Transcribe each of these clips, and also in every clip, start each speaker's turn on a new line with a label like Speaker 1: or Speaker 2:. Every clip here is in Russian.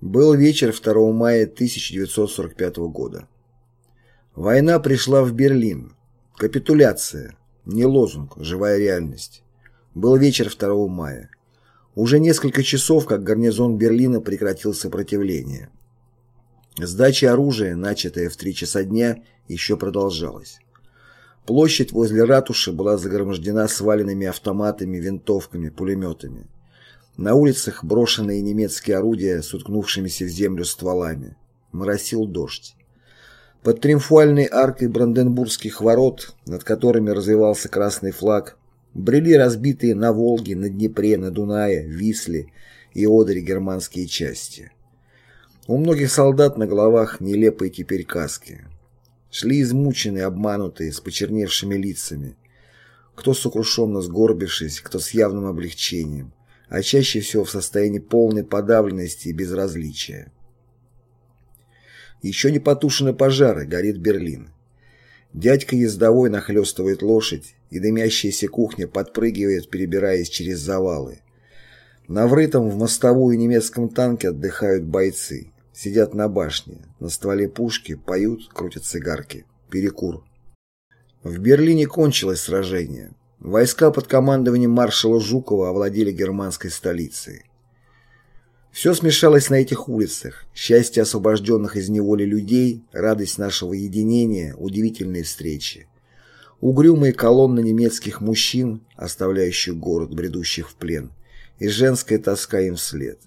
Speaker 1: Был вечер 2 мая 1945 года. Война пришла в Берлин. Капитуляция. Не лозунг, живая реальность. Был вечер 2 мая. Уже несколько часов, как гарнизон Берлина прекратил сопротивление. Сдача оружия, начатая в 3 часа дня, еще продолжалась. Площадь возле ратуши была загромождена сваленными автоматами, винтовками, пулеметами. На улицах брошенные немецкие орудия с уткнувшимися в землю стволами. Моросил дождь. Под триумфальной аркой Бранденбургских ворот, над которыми развивался красный флаг, брели разбитые на Волге, на Днепре, на Дунае, Висле и Одере германские части. У многих солдат на головах нелепые теперь каски. Шли измученные, обманутые, с почерневшими лицами. Кто сокрушенно сгорбившись, кто с явным облегчением а чаще всего в состоянии полной подавленности и безразличия. Еще не потушены пожары, горит Берлин. Дядька ездовой нахлестывает лошадь, и дымящаяся кухня подпрыгивает, перебираясь через завалы. На врытом в мостовую немецком танке отдыхают бойцы. Сидят на башне, на стволе пушки, поют, крутят цигарки. Перекур. В Берлине кончилось сражение. Войска под командованием маршала Жукова овладели германской столицей. Все смешалось на этих улицах. Счастье освобожденных из неволи людей, радость нашего единения, удивительные встречи. Угрюмые колонны немецких мужчин, оставляющих город, бредущих в плен, и женская тоска им вслед.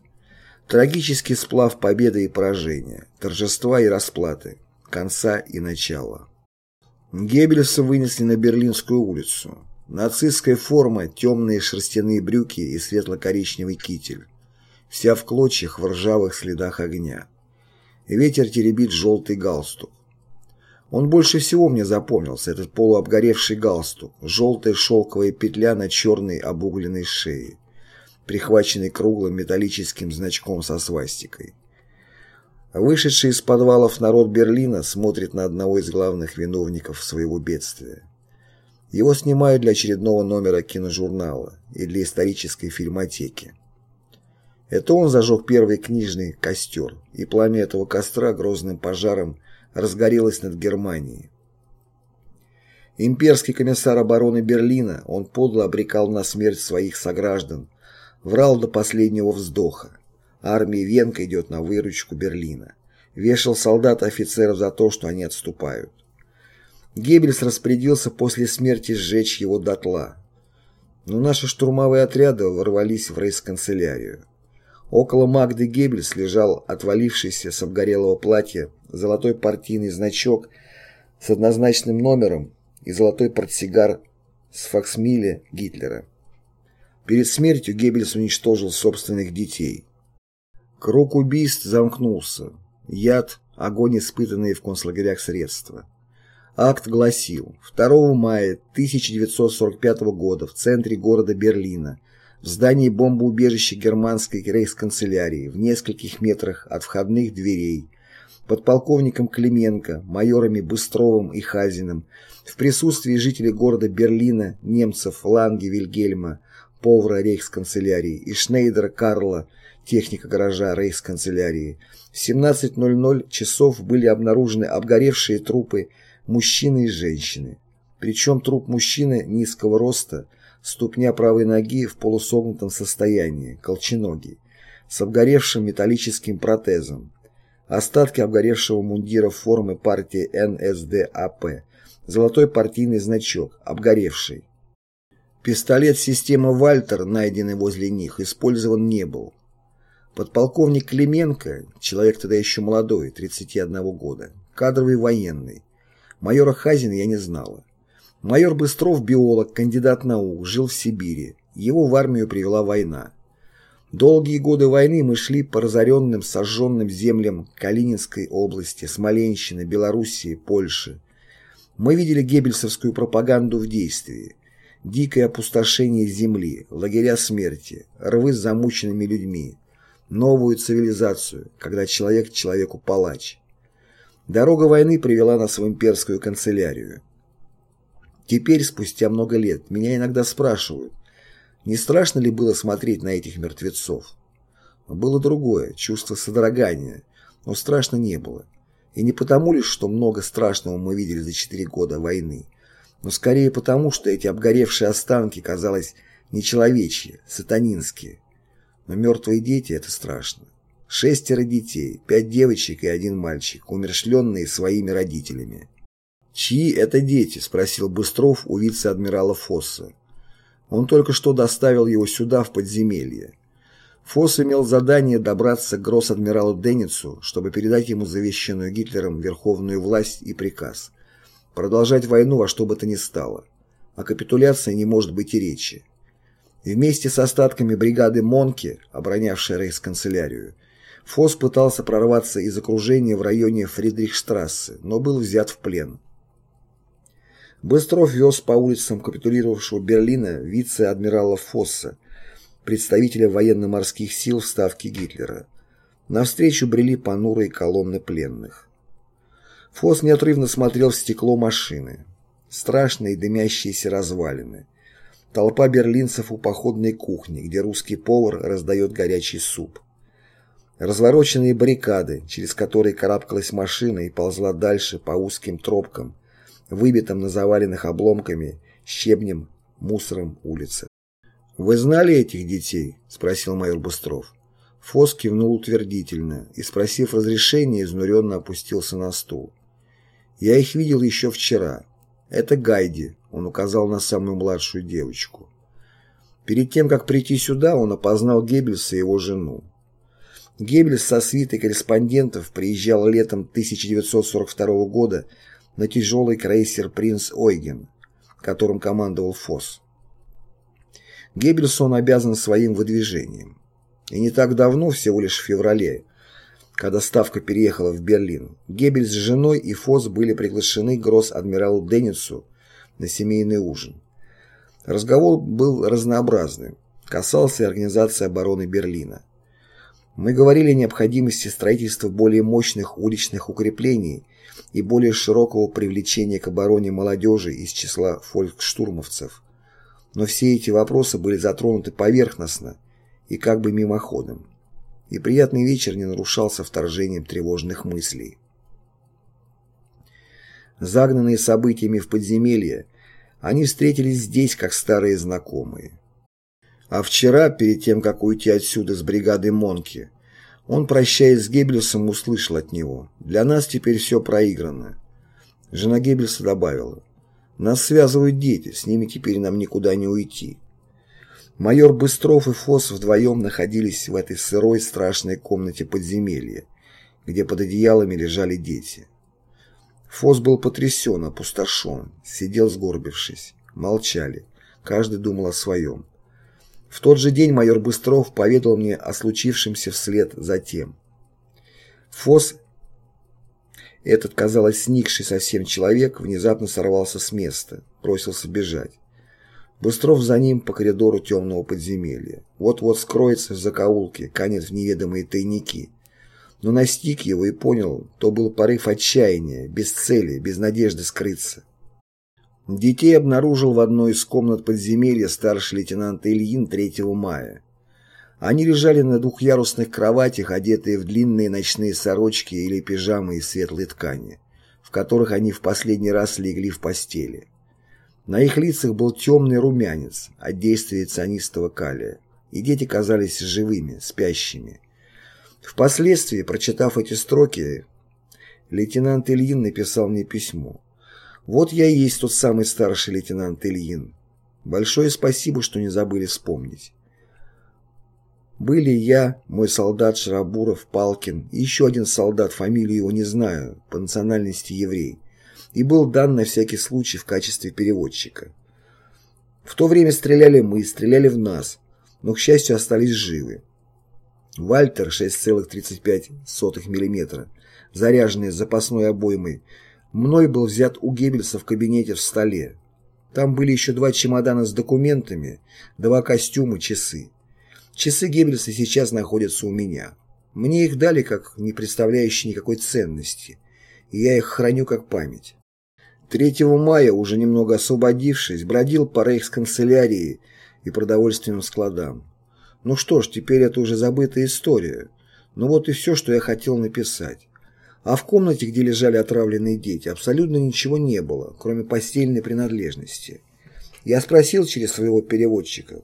Speaker 1: Трагический сплав победы и поражения, торжества и расплаты, конца и начала. Геббельса вынесли на Берлинскую улицу. Нацистская форма, темные шерстяные брюки и светло-коричневый китель. Вся в клочьях, в ржавых следах огня. Ветер теребит желтый галстук. Он больше всего мне запомнился, этот полуобгоревший галстук, желтая шелковая петля на черной обугленной шее, прихваченной круглым металлическим значком со свастикой. Вышедший из подвалов народ Берлина смотрит на одного из главных виновников своего бедствия. Его снимают для очередного номера киножурнала и для исторической фильмотеки. Это он зажег первый книжный костер, и пламя этого костра грозным пожаром разгорелось над Германией. Имперский комиссар обороны Берлина, он подло обрекал на смерть своих сограждан, врал до последнего вздоха. Армия Венка идет на выручку Берлина. Вешал солдат и офицеров за то, что они отступают. Геббельс распорядился после смерти сжечь его дотла. Но наши штурмовые отряды ворвались в рейс-канцелярию. Около Магды Геббельс лежал отвалившийся с обгорелого платья золотой партийный значок с однозначным номером и золотой портсигар с факсмиле Гитлера. Перед смертью Геббельс уничтожил собственных детей. Круг убийств замкнулся. Яд, огонь, испытанные в концлагерях средства. Акт гласил, 2 мая 1945 года в центре города Берлина, в здании бомбоубежища германской рейхсканцелярии, в нескольких метрах от входных дверей, подполковником Клименко, майорами Быстровым и Хазиным, в присутствии жителей города Берлина, немцев Ланге Вильгельма, повара рейхсканцелярии, и Шнейдера Карла, техника гаража рейхсканцелярии, в 17.00 часов были обнаружены обгоревшие трупы мужчины и женщины. Причем труп мужчины низкого роста, ступня правой ноги в полусогнутом состоянии, колченогий, с обгоревшим металлическим протезом. Остатки обгоревшего мундира формы партии НСДАП, золотой партийный значок, обгоревший. Пистолет системы «Вальтер», найденный возле них, использован не был. Подполковник Клименко, человек тогда еще молодой, 31 года, кадровый военный, Майора Хазина я не знала. Майор Быстров – биолог, кандидат наук, жил в Сибири. Его в армию привела война. Долгие годы войны мы шли по разоренным, сожженным землям Калининской области, Смоленщины, Белоруссии, Польши. Мы видели геббельсовскую пропаганду в действии. Дикое опустошение земли, лагеря смерти, рвы с замученными людьми, новую цивилизацию, когда человек человеку палач. Дорога войны привела нас в имперскую канцелярию. Теперь, спустя много лет, меня иногда спрашивают, не страшно ли было смотреть на этих мертвецов? Было другое, чувство содрогания, но страшно не было. И не потому лишь, что много страшного мы видели за четыре года войны, но скорее потому, что эти обгоревшие останки, казалось, нечеловечьи, сатанинские. Но мертвые дети — это страшно. Шестеро детей, пять девочек и один мальчик, умершленные своими родителями. «Чьи это дети?» — спросил Быстров у вице-адмирала Фосса. Он только что доставил его сюда, в подземелье. Фосс имел задание добраться к гросс-адмиралу Денницу, чтобы передать ему завещанную Гитлером верховную власть и приказ. Продолжать войну во что бы то ни стало. О капитуляции не может быть и речи. Вместе с остатками бригады Монки, оборонявшей рейхсканцелярию, Фосс пытался прорваться из окружения в районе Фридрихштрассе, но был взят в плен. Быстров вез по улицам капитулировавшего Берлина вице-адмирала Фосса, представителя военно-морских сил в Ставке Гитлера. Навстречу брели понурые колонны пленных. Фосс неотрывно смотрел в стекло машины. Страшные дымящиеся развалины. Толпа берлинцев у походной кухни, где русский повар раздает горячий суп. Развороченные баррикады, через которые карабкалась машина и ползла дальше по узким тропкам, выбитым на заваленных обломками, щебнем, мусором улицы. «Вы знали этих детей?» – спросил майор Быстров. Фос кивнул утвердительно и, спросив разрешения, изнуренно опустился на стул. «Я их видел еще вчера. Это Гайди, он указал на самую младшую девочку. Перед тем, как прийти сюда, он опознал Геббельса и его жену. Геббельс со свитой корреспондентов приезжал летом 1942 года на тяжелый крейсер «Принц Ойген», которым командовал Фосс. Геббельсу он обязан своим выдвижением. И не так давно, всего лишь в феврале, когда Ставка переехала в Берлин, Геббельс с женой и Фосс были приглашены гросс-адмиралу Денницу на семейный ужин. Разговор был разнообразным, касался организации обороны Берлина. Мы говорили о необходимости строительства более мощных уличных укреплений и более широкого привлечения к обороне молодежи из числа фолькштурмовцев. Но все эти вопросы были затронуты поверхностно и как бы мимоходом и приятный вечер не нарушался вторжением тревожных мыслей. Загнанные событиями в подземелье, они встретились здесь как старые знакомые. А вчера, перед тем, как уйти отсюда с бригадой Монки, он, прощаясь с Геббельсом, услышал от него «Для нас теперь все проиграно». Жена Геббельса добавила «Нас связывают дети, с ними теперь нам никуда не уйти». Майор Быстров и Фос вдвоем находились в этой сырой страшной комнате подземелья, где под одеялами лежали дети. Фос был потрясен, опустошен, сидел сгорбившись. Молчали, каждый думал о своем. В тот же день майор Быстров поведал мне о случившемся вслед за тем. Фос, этот, казалось, сникший совсем человек, внезапно сорвался с места, бросился бежать. Быстров за ним по коридору темного подземелья. Вот-вот скроется в закоулке, канет в неведомые тайники. Но настиг его и понял, то был порыв отчаяния, без цели, без надежды скрыться. Детей обнаружил в одной из комнат подземелья старший лейтенант Ильин 3 мая. Они лежали на двухъярусных кроватях, одетые в длинные ночные сорочки или пижамы из светлой ткани, в которых они в последний раз легли в постели. На их лицах был темный румянец от действия цианистого калия, и дети казались живыми, спящими. Впоследствии, прочитав эти строки, лейтенант Ильин написал мне письмо. «Вот я и есть тот самый старший лейтенант Ильин. Большое спасибо, что не забыли вспомнить». Были я, мой солдат Шарабуров, Палкин и еще один солдат, фамилию его не знаю, по национальности еврей и был дан на всякий случай в качестве переводчика. В то время стреляли мы, стреляли в нас, но, к счастью, остались живы. Вальтер 6,35 мм, заряженный запасной обоймой, мной был взят у Геббельса в кабинете в столе. Там были еще два чемодана с документами, два костюма, часы. Часы Геббельса сейчас находятся у меня. Мне их дали как не представляющие никакой ценности, и я их храню как память. 3 мая, уже немного освободившись, бродил по рейхсканцелярии и продовольственным складам. Ну что ж, теперь это уже забытая история. Ну вот и все, что я хотел написать. А в комнате, где лежали отравленные дети, абсолютно ничего не было, кроме постельной принадлежности. Я спросил через своего переводчика,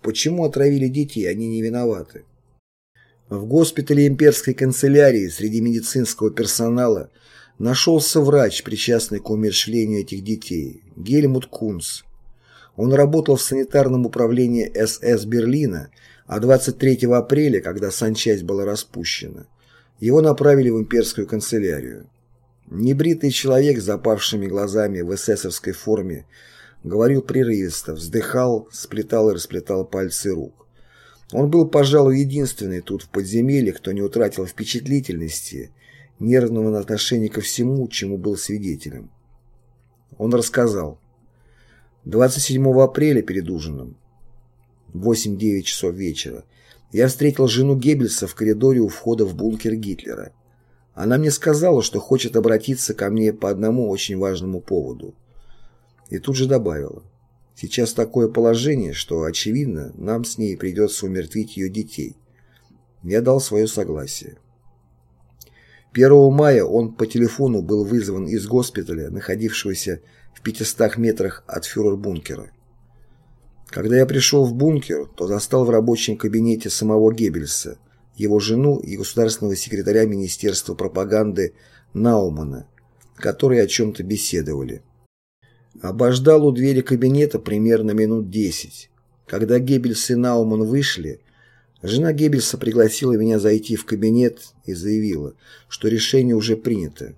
Speaker 1: почему отравили детей, они не виноваты. В госпитале имперской канцелярии среди медицинского персонала нашелся врач, причастный к умершлению этих детей, Гельмут Кунц. Он работал в санитарном управлении СС Берлина, а 23 апреля, когда санчасть была распущена, его направили в имперскую канцелярию. Небритый человек с запавшими глазами в эсэсовской форме говорил прерывисто, вздыхал, сплетал и расплетал пальцы рук. Он был, пожалуй, единственный тут в подземелье, кто не утратил впечатлительности, нервного отношения ко всему, чему был свидетелем. Он рассказал. 27 апреля перед ужином, 8-9 часов вечера, я встретил жену Геббельса в коридоре у входа в бункер Гитлера. Она мне сказала, что хочет обратиться ко мне по одному очень важному поводу. И тут же добавила. Сейчас такое положение, что, очевидно, нам с ней придется умертвить ее детей. Я дал свое согласие. 1 мая он по телефону был вызван из госпиталя, находившегося в 500 метрах от фюрер-бункера. Когда я пришел в бункер, то застал в рабочем кабинете самого Геббельса, его жену и государственного секретаря Министерства пропаганды Наумана, которые о чем-то беседовали. Обождал у двери кабинета примерно минут десять. Когда Геббельс и Науман вышли, жена Геббельса пригласила меня зайти в кабинет и заявила, что решение уже принято.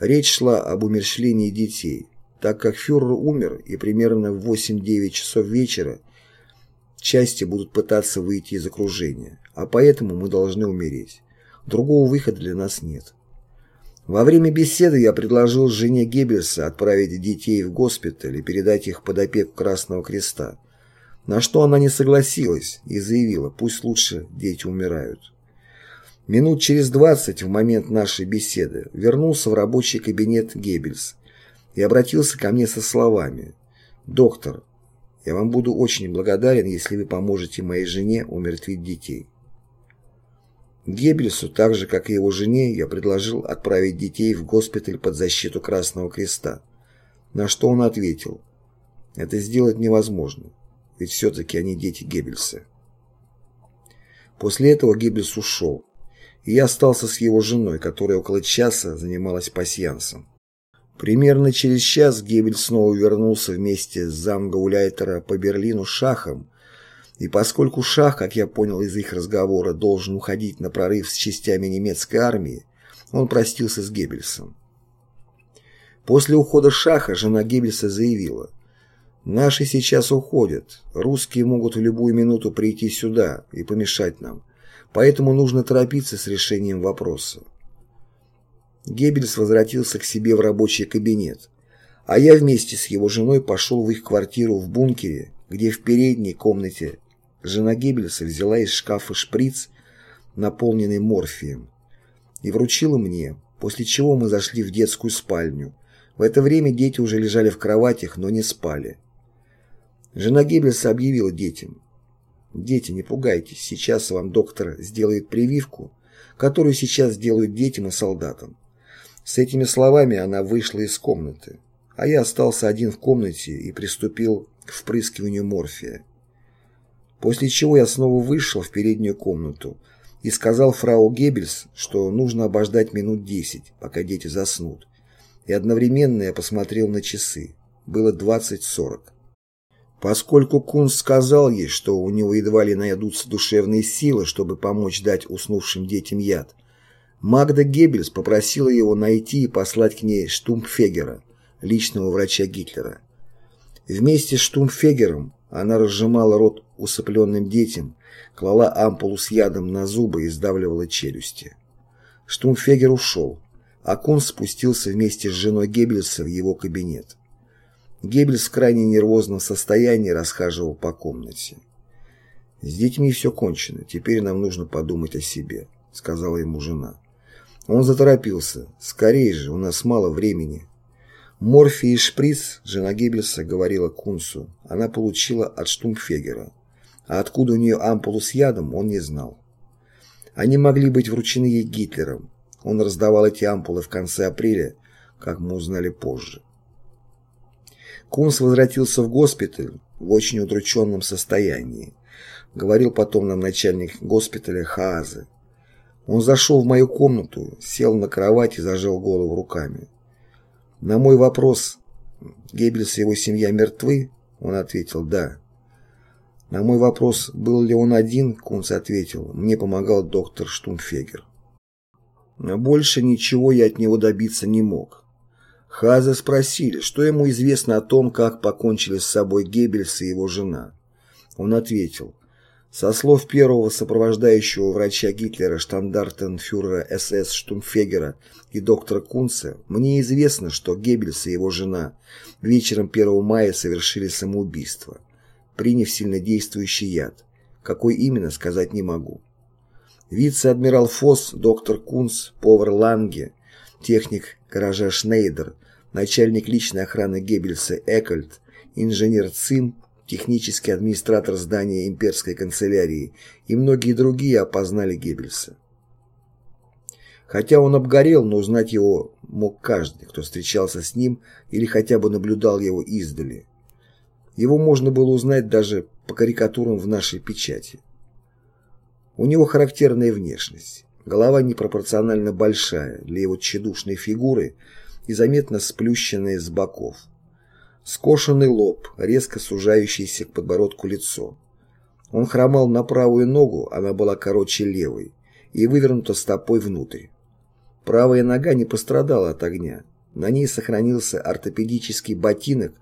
Speaker 1: Речь шла об умерщвлении детей. Так как фюрер умер, и примерно в 8-9 часов вечера части будут пытаться выйти из окружения, а поэтому мы должны умереть. Другого выхода для нас нет. Во время беседы я предложил жене Геббельса отправить детей в госпиталь и передать их под опеку Красного Креста, на что она не согласилась и заявила, пусть лучше дети умирают. Минут через двадцать в момент нашей беседы вернулся в рабочий кабинет Геббельс и обратился ко мне со словами «Доктор, я вам буду очень благодарен, если вы поможете моей жене умертвить детей». Геббельсу, так же как и его жене, я предложил отправить детей в госпиталь под защиту Красного Креста, на что он ответил «Это сделать невозможно, ведь все-таки они дети Геббельса». После этого Геббельс ушел, и я остался с его женой, которая около часа занималась пасьянсом. Примерно через час Геббель снова вернулся вместе с замгауляйтера по Берлину Шахом, и поскольку Шах, как я понял из их разговора, должен уходить на прорыв с частями немецкой армии, он простился с Геббельсом. После ухода Шаха жена Геббельса заявила, «Наши сейчас уходят, русские могут в любую минуту прийти сюда и помешать нам, поэтому нужно торопиться с решением вопроса». Геббельс возвратился к себе в рабочий кабинет, а я вместе с его женой пошел в их квартиру в бункере, где в передней комнате жена Геббельса взяла из шкафа шприц, наполненный морфием, и вручила мне, после чего мы зашли в детскую спальню. В это время дети уже лежали в кроватях, но не спали. Жена Геббельса объявила детям. «Дети, не пугайтесь, сейчас вам доктор сделает прививку, которую сейчас сделают детям и солдатам. С этими словами она вышла из комнаты, а я остался один в комнате и приступил к впрыскиванию морфия. После чего я снова вышел в переднюю комнату и сказал фрау Геббельс, что нужно обождать минут десять, пока дети заснут. И одновременно я посмотрел на часы. Было двадцать сорок. Поскольку Кунс сказал ей, что у него едва ли найдутся душевные силы, чтобы помочь дать уснувшим детям яд, Магда Геббельс попросила его найти и послать к ней Штумфегера, личного врача Гитлера. Вместе с Штумфегером она разжимала рот усыпленным детям, клала ампулу с ядом на зубы и сдавливала челюсти. Штумфегер ушел, а Кун спустился вместе с женой Геббельса в его кабинет. Геббельс в крайне нервозном состоянии расхаживал по комнате. «С детьми все кончено, теперь нам нужно подумать о себе», — сказала ему жена. Он заторопился. «Скорее же, у нас мало времени». Морфий и шприц, жена Геббельса говорила Кунсу, она получила от Штумфегера. а откуда у нее ампулу с ядом, он не знал. Они могли быть вручены ей Гитлером. Он раздавал эти ампулы в конце апреля, как мы узнали позже. Кунс возвратился в госпиталь в очень удрученном состоянии. Говорил потом нам начальник госпиталя Хаазе. Он зашел в мою комнату, сел на кровать и зажал голову руками. На мой вопрос, Геббельс и его семья мертвы, он ответил «да». На мой вопрос, был ли он один, Кунц ответил, мне помогал доктор Штумфегер. Больше ничего я от него добиться не мог. Хаза спросили, что ему известно о том, как покончили с собой Геббельс и его жена. Он ответил, со слов первого сопровождающего врача Гитлера штандартенфюрера СС Штумфегера и доктора Кунца, мне известно, что Геббельс и его жена вечером 1 мая совершили самоубийство приняв сильнодействующий яд. Какой именно, сказать не могу. Вице-адмирал Фосс, доктор Кунц, повар Ланге, техник гаража Шнейдер, начальник личной охраны Геббельса Экольд, инженер Цим, технический администратор здания имперской канцелярии и многие другие опознали Геббельса. Хотя он обгорел, но узнать его мог каждый, кто встречался с ним или хотя бы наблюдал его издали. Его можно было узнать даже по карикатурам в нашей печати. У него характерная внешность. Голова непропорционально большая для его тщедушной фигуры и заметно сплющенная с боков. Скошенный лоб, резко сужающийся к подбородку лицо. Он хромал на правую ногу, она была короче левой, и вывернута стопой внутрь. Правая нога не пострадала от огня. На ней сохранился ортопедический ботинок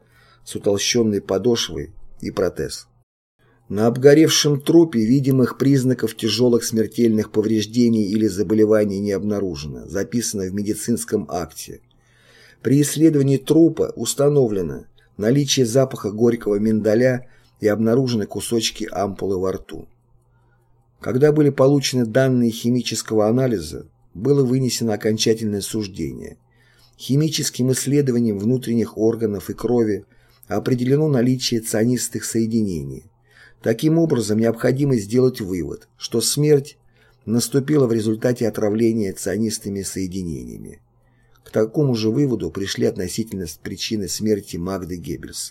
Speaker 1: с утолщенной подошвой и протез. На обгоревшем трупе видимых признаков тяжелых смертельных повреждений или заболеваний не обнаружено, записано в медицинском акте. При исследовании трупа установлено наличие запаха горького миндаля и обнаружены кусочки ампулы во рту. Когда были получены данные химического анализа, было вынесено окончательное суждение. Химическим исследованием внутренних органов и крови определено наличие цианистых соединений. Таким образом, необходимо сделать вывод, что смерть наступила в результате отравления цианистыми соединениями. К такому же выводу пришли относительно причины смерти Магды Геббельс.